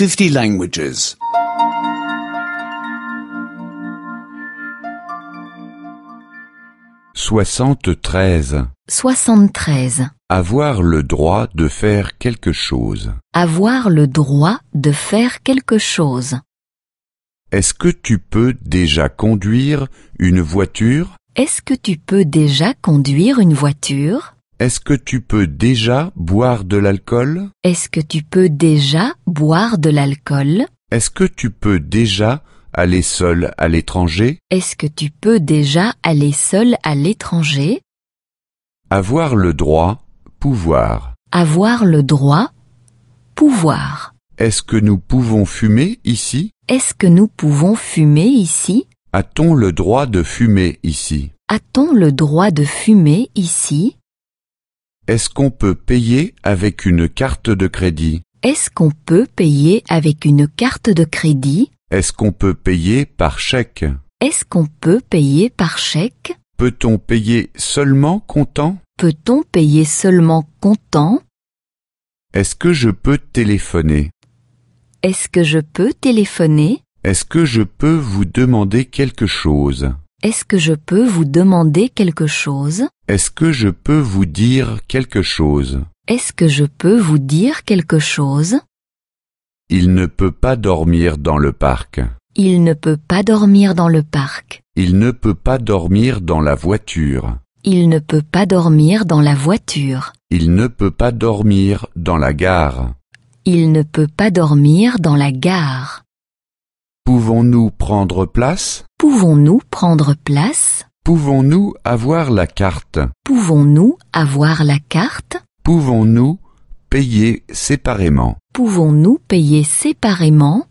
50 languages. 73. 73. Avoir le droit de faire quelque chose. Avoir le droit de faire quelque chose. Est-ce que tu peux déjà conduire une voiture? Est-ce que tu peux déjà conduire une voiture? Est-ce que tu peux déjà boire de l'alcool? Est-ce que tu peux déjà boire de l'alcool? Est-ce que tu peux déjà aller seul à l'étranger? Est-ce que tu peux déjà aller seul à l'étranger? Avoir le droit, pouvoir. Avoir le droit Pouvoir. Est-ce que nous pouvons fumer ici? Est-ce que nous pouvons fumer ici? A-t-on le droit de fumer ici? A-t-on le droit de fumer ici? Est-ce qu'on peut payer avec une carte de crédit? Est-ce qu'on peut payer avec une carte de crédit? Est-ce qu'on peut payer par chèque? Est-ce qu'on peut payer par chèque? Peut-on payer seulement comptant? Peut-on payer seulement comptant? Est-ce que je peux téléphoner? Est-ce que je peux téléphoner? Est-ce que je peux vous demander quelque chose? Est-ce que je peux vous demander quelque chose? Est-ce que je peux vous dire quelque chose? Est-ce que je peux vous dire quelque chose? Il ne peut pas dormir dans le parc. Il ne peut pas dormir dans le parc. Il ne peut pas dormir dans la voiture. Il ne peut pas dormir dans la voiture. Il ne peut pas dormir dans la gare. Il ne peut pas dormir dans la gare. Pouvons-nous prendre place? Pouvons-nous prendre place? Pouvons-nous avoir la carte? Pouvons-nous avoir la carte? Pouvons-nous payer séparément? Pouvons-nous payer séparément?